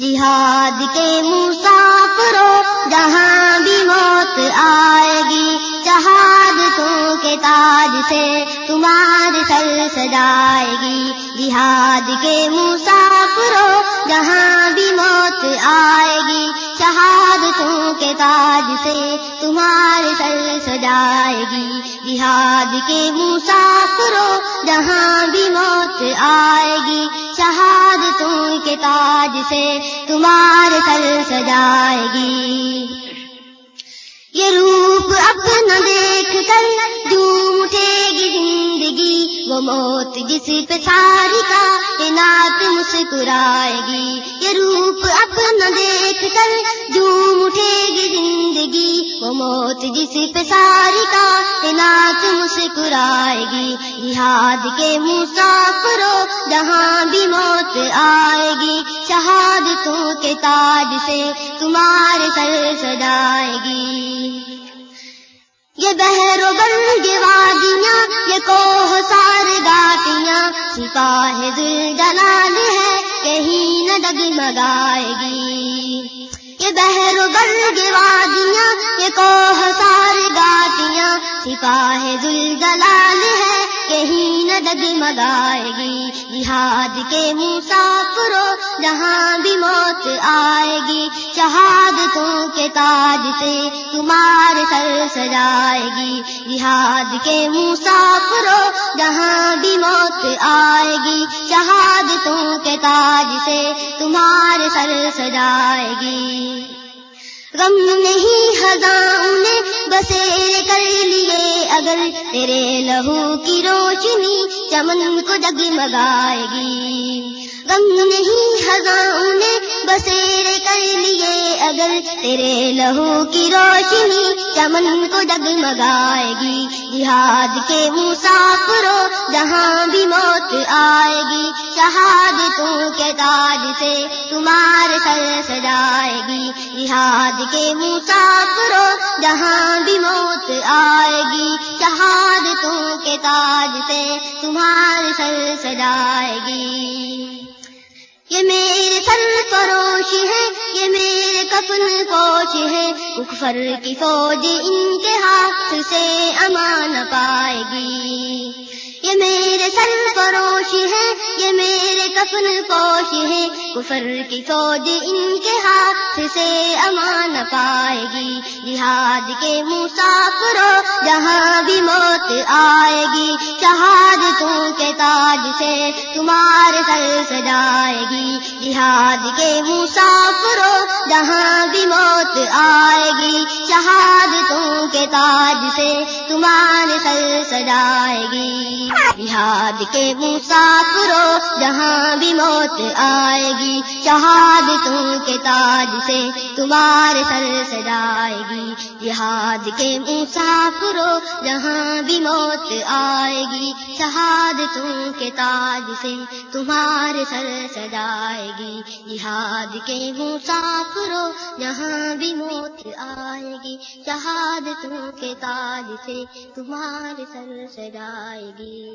جہاد کے مسافرو جہاں بھی موت آئے گی، شہادتوں کے تاج سے تمہاری سر سجائے گی۔ جہاد کے مسافرو جہاں بھی موت آئے گی، شہادتوں کے تاج سے تمہارے سر سجائے گی۔ جہاد کے مسافرو جہاں بھی موت آئے گی کے تاج سے تمہارے سر سجائے گی۔ یہ روپ اپنا دیکھ کر جھوم اٹھے گی زندگی۔ وہ موت جس پہ ساری کا نات مسکرائے گی۔ یہ روپ اپنا دیکھ کر جھوم موت جس پہ ساری کا نات مسکرائے گی جہاد کے مسافرو جہاں بھی موت آئے گی شہادتوں کے تاج سے تمہارے سر سجائے گی یہ بہر و بند وادیاں یہ کوہ سار گاٹیاں سپاہ دل جلال ہے کہیں نہ ڈگمگائے گی یہ بہر و بند وادیاں، یہ کوہ سار گاٹیاں سپاہ دل جلال ہے کہیں نہ ڈگمگائے گی جہاد کے مسافرو، جہاں بھی موت آئے گی، شہادتوں کے تاج سے تمہارے سر سجائے گی، جہاد کے مسافرو، جہاں بھی موت آئے گی، شہادتوں کے تاج سے تمہارے سر سجائے گی۔ غم نہیں ہزاں نے بسیر کر لیے۔ اگر تیرے لہو کی روشنی چمن کو جگمگائے گی۔ غم نہیں ہزاں نے بسیر کر لیے، اگر تیرے لہو کی روشنی چمن کو جگمگائے گی۔ جہاد کے مسافرو، جہاں بھی موت آئے گی۔ شہادتوں کے تاج سے تمہارے سر سجائے گی۔ جہاد کے مسافرو، جہاں بھی موت آئے گی۔ شہادتوں کے تاج سے تمہارے سر سجائے گی۔ یہ میرے سر فروش ہے، یہ میرے کفن پوش ہے۔ کفر کی فوج ان کے ہاتھ سے امان پائے گی۔ یہ میرے سر فروش ہے، یہ میرے کفن پوش ہے، کفر کی فوج ان کے ہاتھ سے امان پائے گی۔ جہاد کے مسافرو جہاں بھی موت آئے گی شہادتوں کے تاج سے تمہارے سر سجائے گی۔ جہاد کے مسافرو جہاں بھی موت آئے گی شہادتوں کے تاج سے تمہارے سر سجائے گی۔ جہاد کے مسافرو جہاں موت آئے گی۔ شہادتوں کے تاج سے تمہارے سر سجائے گی۔ جہاد کے مسافرو جہاں بھی موت آئے گی۔ شہادتوں کے تاج سے تمہارے سر سجائے گی۔ جہاد کے مسافرو جہاں بھی موت آئے گی۔ شہادتوں کے تاج سے تمہارے سر سجائے گی۔